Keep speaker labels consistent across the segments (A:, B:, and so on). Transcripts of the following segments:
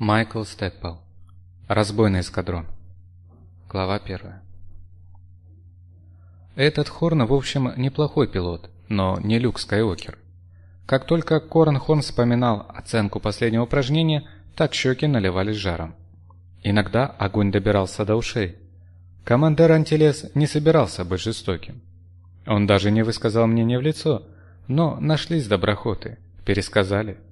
A: Майкл Степпел. Разбойный эскадрон. Глава первая. Этот Хорн, в общем, неплохой пилот, но не Люк Скайуокер. Как только Корн Хорн вспоминал оценку последнего упражнения, так щеки наливались жаром. Иногда огонь добирался до ушей. Командир Антилес не собирался быть жестоким. Он даже не высказал мнение в лицо, но нашлись доброхоты, пересказали –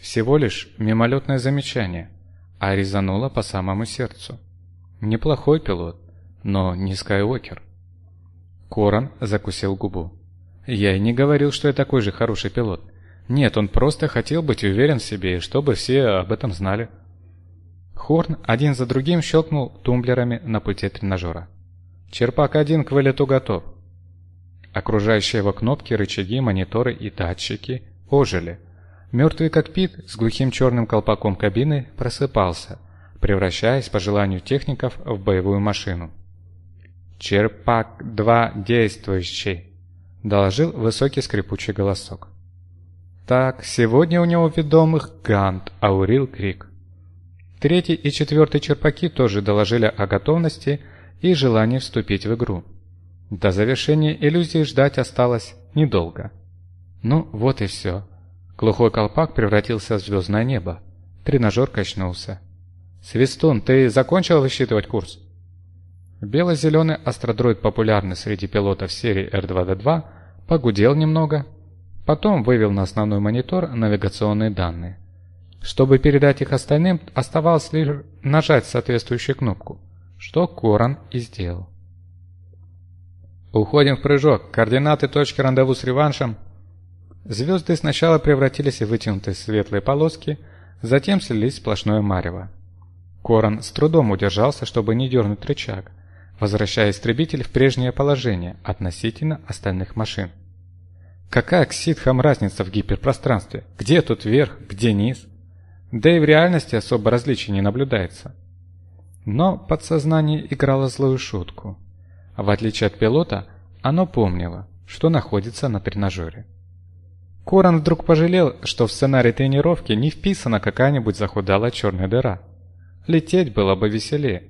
A: всего лишь мимолетное замечание, а резануло по самому сердцу. Неплохой пилот, но не Скайуокер. Коран закусил губу. Я и не говорил, что я такой же хороший пилот. Нет, он просто хотел быть уверен в себе, и чтобы все об этом знали. Хорн один за другим щелкнул тумблерами на пульте тренажера. Черпак один к вылету готов. Окружающие его кнопки, рычаги, мониторы и датчики ожили – Мертвый кокпит с глухим черным колпаком кабины просыпался, превращаясь по желанию техников в боевую машину. «Черпак-2 действующий», — доложил высокий скрипучий голосок. Так, сегодня у него ведомых Гант, Аурил Крик. Третий и четвертый черпаки тоже доложили о готовности и желании вступить в игру. До завершения иллюзии ждать осталось недолго. Ну, вот и все. Глухой колпак превратился в звездное небо. Тренажер качнулся. «Свистун, ты закончил высчитывать курс?» Бело-зеленый астродроид, популярный среди пилотов серии R2-D2, погудел немного, потом вывел на основной монитор навигационные данные. Чтобы передать их остальным, оставалось лишь нажать соответствующую кнопку, что Коран и сделал. «Уходим в прыжок. Координаты точки рандеву с реваншем Звезды сначала превратились в вытянутые светлые полоски, затем слились в сплошное марево. Корон с трудом удержался, чтобы не дернуть рычаг, возвращая истребитель в прежнее положение относительно остальных машин. Какая к ситхам разница в гиперпространстве? Где тут верх, где низ? Да и в реальности особо различий не наблюдается. Но подсознание играло злую шутку. В отличие от пилота, оно помнило, что находится на тренажере. Коран вдруг пожалел, что в сценарий тренировки не вписана какая-нибудь захудалая черная дыра. Лететь было бы веселее.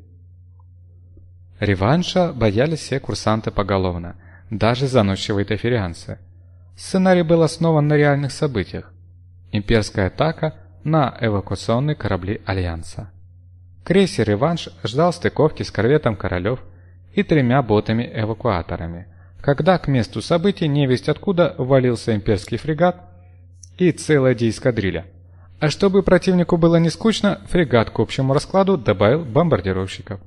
A: Реванша боялись все курсанты поголовно, даже заносчивые таферианцы. Сценарий был основан на реальных событиях. Имперская атака на эвакуационные корабли Альянса. Крейсер «Реванш» ждал стыковки с корветом «Королев» и тремя ботами-эвакуаторами – когда к месту событий невесть откуда валился имперский фрегат и целая эскадриля. А чтобы противнику было не скучно, фрегат к общему раскладу добавил бомбардировщиков.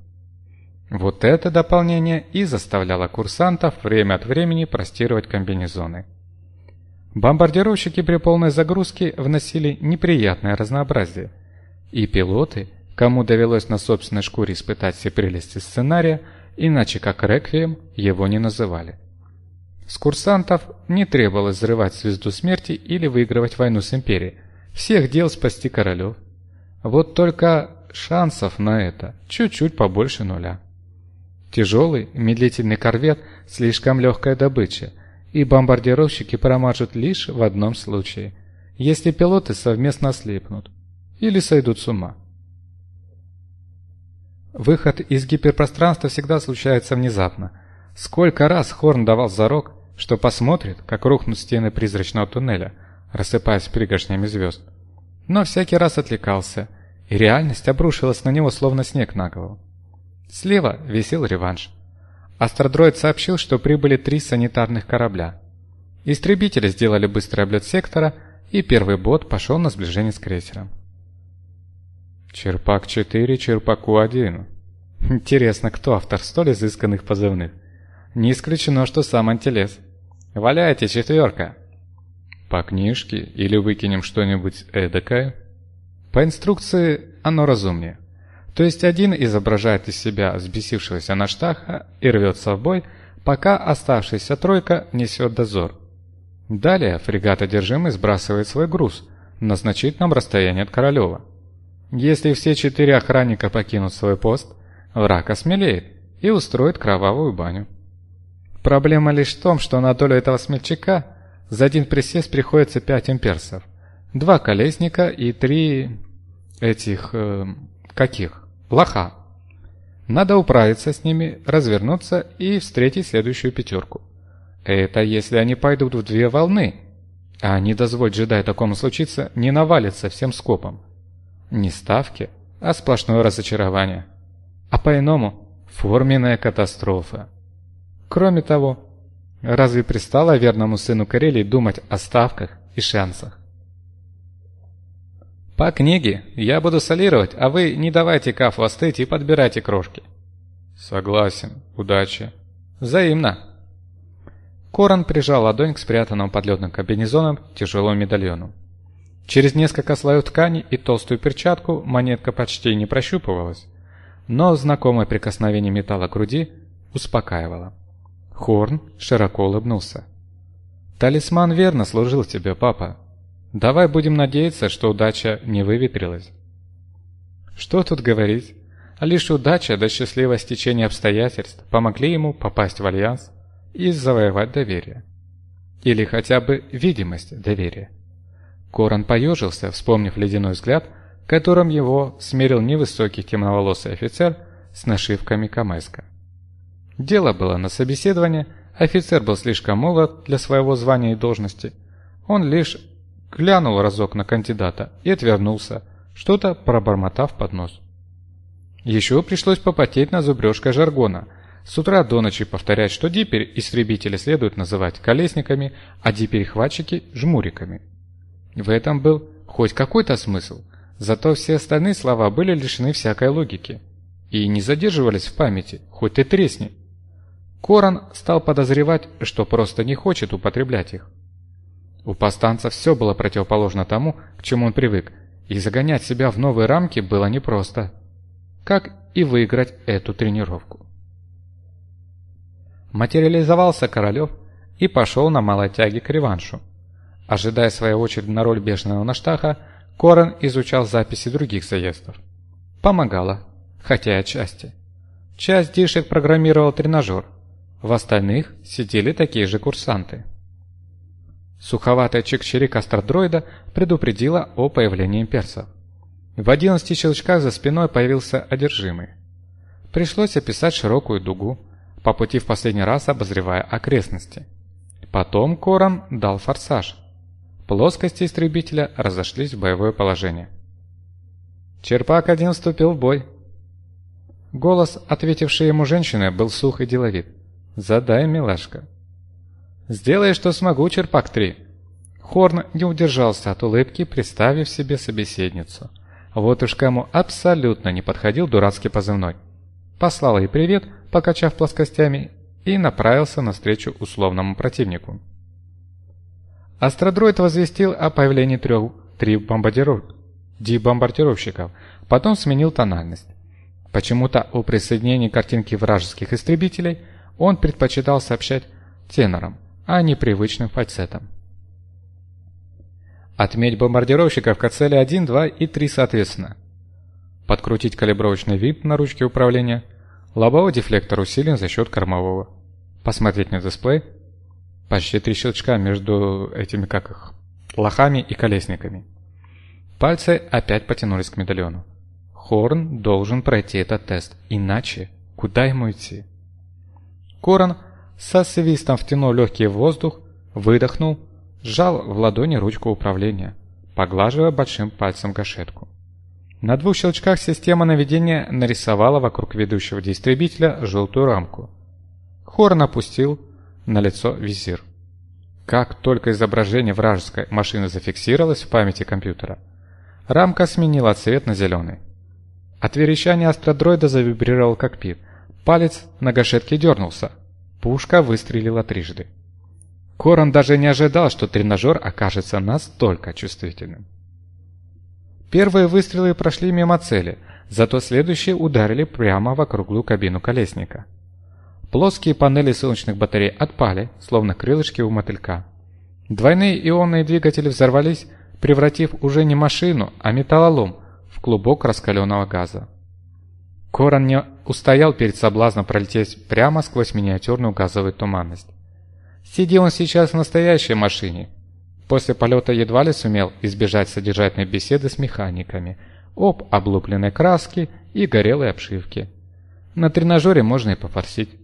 A: Вот это дополнение и заставляло курсантов время от времени простировать комбинезоны. Бомбардировщики при полной загрузке вносили неприятное разнообразие, и пилоты, кому довелось на собственной шкуре испытать все прелести сценария, иначе как реквием его не называли. С курсантов не требовалось взрывать звезду смерти или выигрывать войну с империей. Всех дел спасти королев. Вот только шансов на это чуть-чуть побольше нуля. Тяжелый, медлительный корвет – слишком легкая добыча, и бомбардировщики промажут лишь в одном случае, если пилоты совместно ослепнут или сойдут с ума. Выход из гиперпространства всегда случается внезапно. Сколько раз Хорн давал зарок, что посмотрит, как рухнут стены призрачного туннеля, рассыпаясь пригоршнями звезд. Но всякий раз отвлекался, и реальность обрушилась на него, словно снег на голову. Слева висел реванш. Астродроид сообщил, что прибыли три санитарных корабля. Истребители сделали быстрый облет сектора, и первый бот пошел на сближение с крейсером. Черпак-4, Черпаку-1. Интересно, кто автор столь изысканных позывных? Не исключено, что сам антилес. Валяйте, четверка. По книжке или выкинем что-нибудь эдакое? По инструкции оно разумнее. То есть один изображает из себя взбесившегося наштаха и рвется в бой, пока оставшаяся тройка несет дозор. Далее фрегат одержимый сбрасывает свой груз на значительном расстоянии от Королева. Если все четыре охранника покинут свой пост, враг осмелеет и устроит кровавую баню. Проблема лишь в том, что на долю этого смельчака за один присест приходится пять имперсов, два колесника и три... этих... Э, каких? Лоха. Надо управиться с ними, развернуться и встретить следующую пятерку. Это если они пойдут в две волны, а не дозволь джедай такому случиться, не навалится всем скопом. Не ставки, а сплошное разочарование. А по-иному – форменная катастрофа. Кроме того, разве пристало верному сыну Карелии думать о ставках и шансах? По книге я буду солировать, а вы не давайте кафу остыть и подбирайте крошки. Согласен. Удачи. Взаимно. Коран прижал ладонь к спрятанному под летным комбинезоном тяжелому медальону. Через несколько слоев ткани и толстую перчатку монетка почти не прощупывалась, но знакомое прикосновение металла к груди успокаивало. Хорн широко улыбнулся. «Талисман верно служил тебе, папа. Давай будем надеяться, что удача не выветрилась». Что тут говорить? Лишь удача да счастливое стечение обстоятельств помогли ему попасть в Альянс и завоевать доверие. Или хотя бы видимость доверия. Коран поежился, вспомнив ледяной взгляд, которым его смерил невысокий темноволосый офицер с нашивками Камеска. Дело было на собеседование, офицер был слишком молод для своего звания и должности. Он лишь глянул разок на кандидата и отвернулся, что-то пробормотав под нос. Еще пришлось попотеть на зубрежкой жаргона, с утра до ночи повторять, что диперь истребители следует называть колесниками, а диперехватчики – жмуриками. В этом был хоть какой-то смысл, зато все остальные слова были лишены всякой логики и не задерживались в памяти, хоть ты тресни. Коран стал подозревать, что просто не хочет употреблять их. У повстанца все было противоположно тому, к чему он привык, и загонять себя в новые рамки было непросто. Как и выиграть эту тренировку. Материализовался Королев и пошел на малой тяге к реваншу. Ожидая своей очереди на роль бешеного наштаха, Корен изучал записи других заездов. Помогало, хотя и отчасти. Часть дишек программировал тренажер, в остальных сидели такие же курсанты. Суховатая чик-чирик астродроида предупредила о появлении имперцев. В одиннадцати щелчках за спиной появился одержимый. Пришлось описать широкую дугу, по пути в последний раз обозревая окрестности. Потом Коран дал форсаж. Плоскости истребителя разошлись в боевое положение. Черпак-1 вступил в бой. Голос, ответивший ему женщины, был сух и деловит. «Задай, милашка». «Сделай, что смогу, Черпак-3». Хорн не удержался от улыбки, представив себе собеседницу. Вот уж кому абсолютно не подходил дурацкий позывной. Послал ей привет, покачав плоскостями, и направился навстречу условному противнику. Астродроид возвестил о появлении трех три бомбардиров... бомбардировщиков, потом сменил тональность. Почему-то у присоединения картинки вражеских истребителей он предпочитал сообщать тенором, а не привычным фальцетом. Отметь бомбардировщиков к цели 1, 2 и 3 соответственно. Подкрутить калибровочный винт на ручке управления. Лобовой дефлектор усилен за счет кормового. Посмотреть на дисплей. Почти три щелчка между этими, как их, лохами и колесниками. Пальцы опять потянулись к медальону. Хорн должен пройти этот тест, иначе куда ему идти? Корон со свистом втянул легкий воздух, выдохнул, сжал в ладони ручку управления, поглаживая большим пальцем гашетку. На двух щелчках система наведения нарисовала вокруг ведущего истребителя желтую рамку. Хорн опустил на лицо визир. Как только изображение вражеской машины зафиксировалось в памяти компьютера, рамка сменила цвет на зеленый. От верещания астродроида завибрировал кокпит. Палец на гашетке дернулся. Пушка выстрелила трижды. Корон даже не ожидал, что тренажер окажется настолько чувствительным. Первые выстрелы прошли мимо цели, зато следующие ударили прямо в округлую кабину колесника. Плоские панели солнечных батарей отпали, словно крылышки у мотылька. Двойные ионные двигатели взорвались, превратив уже не машину, а металлолом в клубок раскаленного газа. Корон не устоял перед соблазном пролететь прямо сквозь миниатюрную газовую туманность. Сиди он сейчас в настоящей машине. После полета едва ли сумел избежать содержательной беседы с механиками. об облупленной краске и горелой обшивке. На тренажере можно и пофорсить.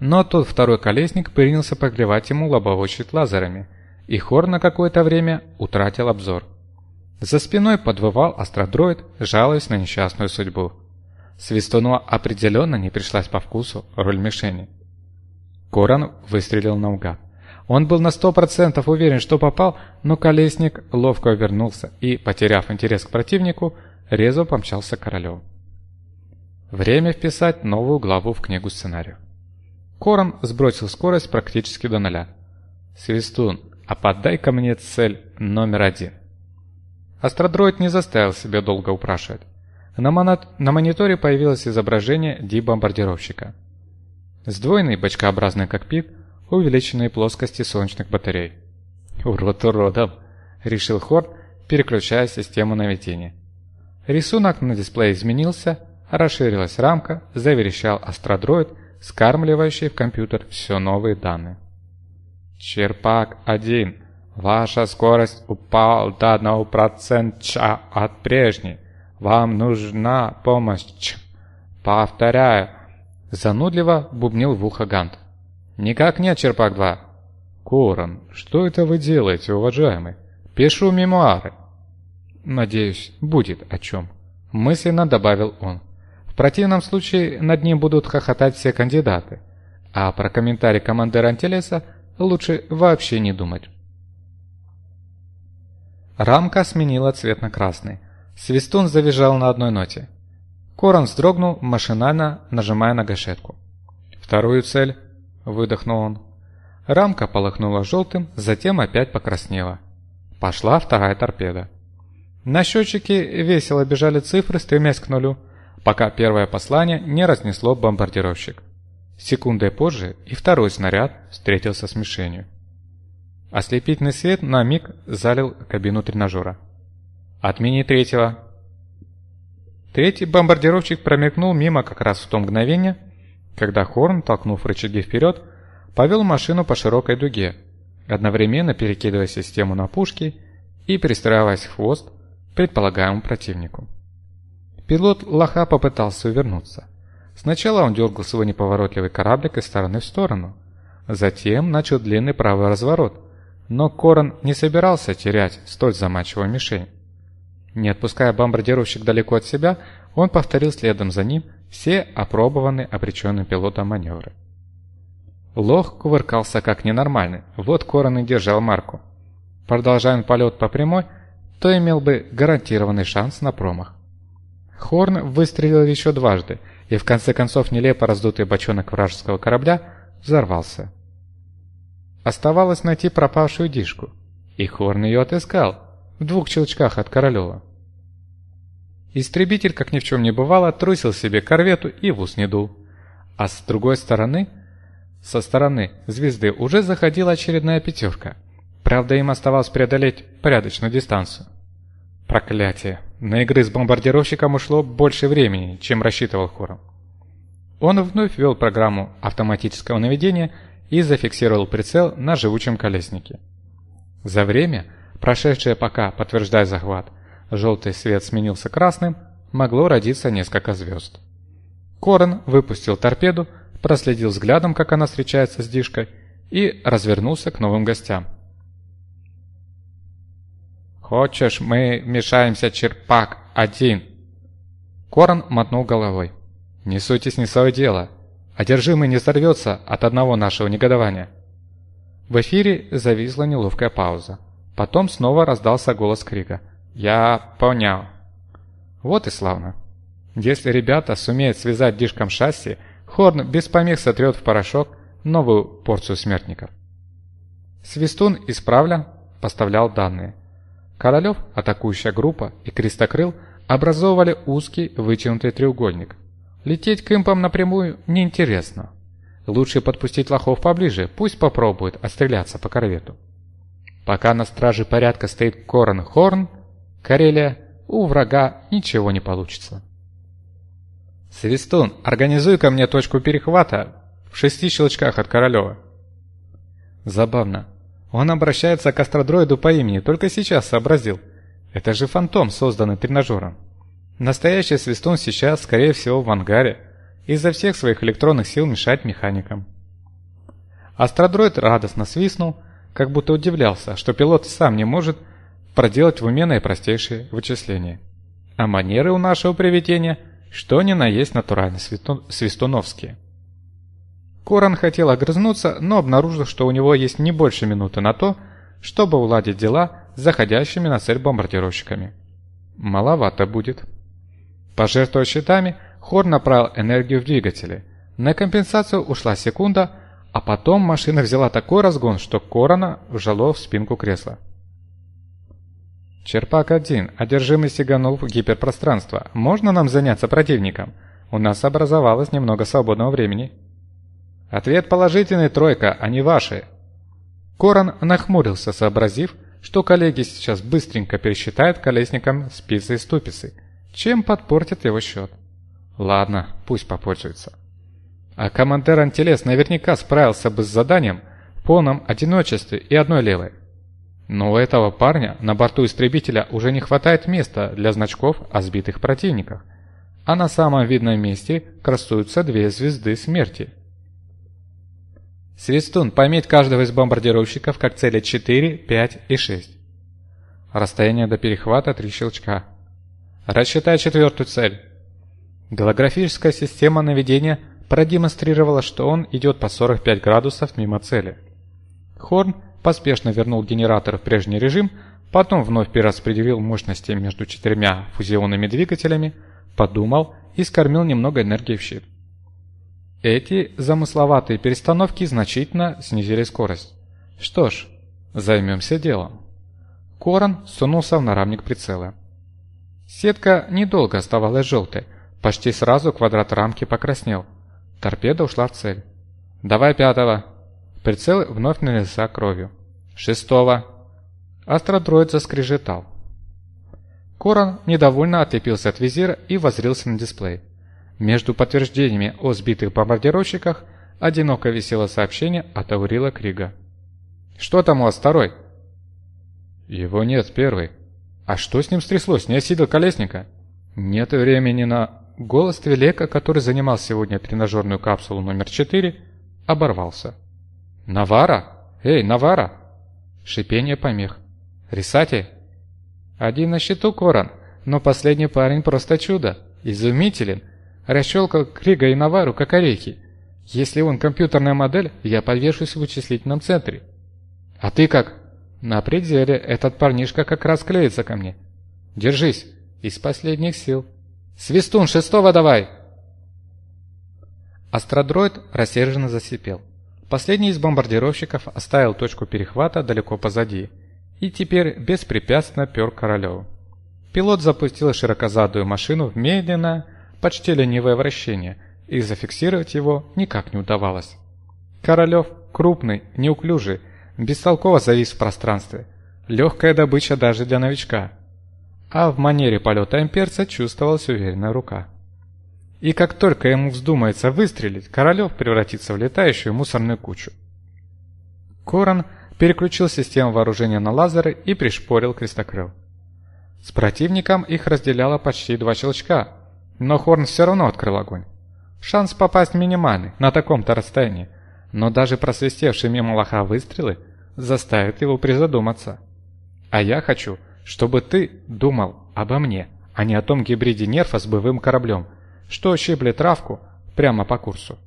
A: Но тот второй колесник принялся поглевать ему лобовой щит лазерами, и Хор на какое-то время утратил обзор. За спиной подвывал астродроид, жалуясь на несчастную судьбу. Свистуну определенно не пришлась по вкусу роль мишени. Коран выстрелил наугад. Он был на сто процентов уверен, что попал, но колесник ловко вернулся и, потеряв интерес к противнику, резво помчался к королю. Время вписать новую главу в книгу сценарию. Коран сбросил скорость практически до нуля. «Свистун, а подай-ка мне цель номер один». Астродроид не заставил себя долго упрашивать. На, монот... на мониторе появилось изображение Ди-бомбардировщика. Сдвоенный бочкообразный кокпит, увеличенные плоскости солнечных батарей. «Урод уродом!» – решил Хорд, переключая систему наведения. Рисунок на дисплее изменился, расширилась рамка, заверещал астродроид, скармливающий в компьютер все новые данные. «Черпак-1. Ваша скорость упала до 1% от прежней. Вам нужна помощь. Повторяю». Занудливо бубнил в ухо Гант. «Никак нет, Черпак-2». «Корон, что это вы делаете, уважаемый? Пишу мемуары». «Надеюсь, будет о чем», – мысленно добавил он. «В противном случае над ним будут хохотать все кандидаты, а про комментарий командира Антелеса лучше вообще не думать». Рамка сменила цвет на красный. Свистун завизжал на одной ноте. Корон вздрогнул, машинально нажимая на гашетку. «Вторую цель», — выдохнул он. Рамка полыхнула желтым, затем опять покраснела. Пошла вторая торпеда. На счетчике весело бежали цифры, стремясь к нулю, пока первое послание не разнесло бомбардировщик. Секундой позже и второй снаряд встретился с мишенью. Ослепительный свет на миг залил кабину тренажера. «Отмени третьего», Третий бомбардировщик промелькнул мимо как раз в то мгновение, когда Хорн, толкнув рычаги вперед, повел машину по широкой дуге, одновременно перекидывая систему на пушки и пристраиваясь в хвост предполагаемому противнику. Пилот лоха попытался увернуться. Сначала он дергал свой неповоротливый кораблик из стороны в сторону, затем начал длинный правый разворот, но Корон не собирался терять столь заманчивую мишень. Не отпуская бомбардировщик далеко от себя, он повторил следом за ним все опробованные обреченным пилотом маневры. Лох кувыркался как ненормальный, вот Корон и держал марку. Продолжая полет по прямой, то имел бы гарантированный шанс на промах. Хорн выстрелил еще дважды, и в конце концов нелепо раздутый бочонок вражеского корабля взорвался. Оставалось найти пропавшую дишку, и Хорн ее отыскал в двух челчках от Королева. Истребитель, как ни в чем не бывало, трусил себе корвету и в ус не дул. А с другой стороны, со стороны звезды уже заходила очередная пятерка. Правда, им оставалось преодолеть порядочную дистанцию. Проклятие! На игры с бомбардировщиком ушло больше времени, чем рассчитывал Хором. Он вновь ввел программу автоматического наведения и зафиксировал прицел на живучем колеснике. За время, прошедшее пока подтверждая захват, желтый свет сменился красным, могло родиться несколько звезд. Корон выпустил торпеду, проследил взглядом, как она встречается с Дишкой, и развернулся к новым гостям. «Хочешь, мы мешаемся, черпак, один?» Корон мотнул головой. «Не суйтесь не свое дело. Одержимый не сорвется от одного нашего негодования». В эфире зависла неловкая пауза. Потом снова раздался голос Крига. «Я понял». Вот и славно. Если ребята сумеют связать дишком шасси, Хорн без помех сотрет в порошок новую порцию смертников. Свистун исправлен поставлял данные. Королев, атакующая группа и Крестокрыл образовывали узкий вытянутый треугольник. Лететь к импам напрямую неинтересно. Лучше подпустить лохов поближе, пусть попробует отстреляться по корвету. Пока на страже порядка стоит Корон Хорн, Карелия, у врага ничего не получится. «Свистун, организуй ко мне точку перехвата в шести щелчках от Королева». Забавно. Он обращается к астродроиду по имени, только сейчас сообразил. Это же фантом, созданный тренажером. Настоящий свистун сейчас, скорее всего, в ангаре. Из-за всех своих электронных сил мешает механикам. Астродроид радостно свистнул, как будто удивлялся, что пилот сам не может проделать в уме наипростейшие вычисления. А манеры у нашего привидения, что ни на есть натурально свистуновские. Коран хотел огрызнуться, но обнаружил, что у него есть не больше минуты на то, чтобы уладить дела с заходящими на цель бомбардировщиками. Маловато будет. Пожертвуя щитами, Хор направил энергию в двигатели. На компенсацию ушла секунда, а потом машина взяла такой разгон, что Корона вжало в спинку кресла. «Черпак-1, одержимый сиганул в гиперпространство. Можно нам заняться противником? У нас образовалось немного свободного времени». «Ответ положительный, тройка, а не ваши». Корон нахмурился, сообразив, что коллеги сейчас быстренько пересчитают колесникам спицы и ступицы, чем подпортят его счет. Ладно, пусть попользуется. А командир Антелес наверняка справился бы с заданием в полном одиночестве и одной левой. Но у этого парня на борту истребителя уже не хватает места для значков о сбитых противниках, а на самом видном месте красуются две звезды смерти. Свистун, пометь каждого из бомбардировщиков как цели 4, 5 и 6. Расстояние до перехвата 3 щелчка. Рассчитай четвертую цель. Голографическая система наведения продемонстрировала, что он идет по 45 градусов мимо цели. Хорн поспешно вернул генератор в прежний режим, потом вновь перераспределил мощности между четырьмя фузионными двигателями, подумал и скормил немного энергии в щит. Эти замысловатые перестановки значительно снизили скорость. Что ж, займемся делом. Корон сунулся в нарамник прицела. Сетка недолго оставалась желтой, почти сразу квадрат рамки покраснел. Торпеда ушла в цель. «Давай пятого!» Прицел вновь налился кровью. «Шестого!» Астродроид заскрежетал. Корон недовольно отлепился от визира и возрился на дисплей. Между подтверждениями о сбитых бомбардировщиках одиноко висело сообщение от Аурила Крига. «Что там у вас второй?» «Его нет, первый». «А что с ним стряслось? Не осидел колесника?» «Нет времени на...» Голос Твилека, который занимал сегодня тренажерную капсулу номер 4, оборвался. «Навара? Эй, Навара!» Шипение помех. «Рисати?» «Один на счету, Коран, но последний парень просто чудо. Изумителен. Расщелкал Крига и Навару, как орехи. Если он компьютерная модель, я подвешусь в вычислительном центре. А ты как? На пределе, этот парнишка как раз клеится ко мне. Держись, из последних сил. Свистун, шестого давай! Астродроид рассерженно засипел. Последний из бомбардировщиков оставил точку перехвата далеко позади и теперь беспрепятственно пер Королеву. Пилот запустил широкозадую машину в медленное, почти ленивое вращение, и зафиксировать его никак не удавалось. Королев, крупный, неуклюжий, бестолково завис в пространстве. Легкая добыча даже для новичка. А в манере полета имперца чувствовалась уверенная рука. И как только ему вздумается выстрелить, Королев превратится в летающую мусорную кучу. Корон переключил систему вооружения на лазеры и пришпорил крестокрыл. С противником их разделяло почти два щелчка, но Хорн все равно открыл огонь. Шанс попасть минимальный, на таком-то расстоянии, но даже просвистевшие мимо лоха выстрелы заставят его призадуматься. А я хочу, чтобы ты думал обо мне, а не о том гибриде нерфа с боевым кораблем, что щиплет травку прямо по курсу.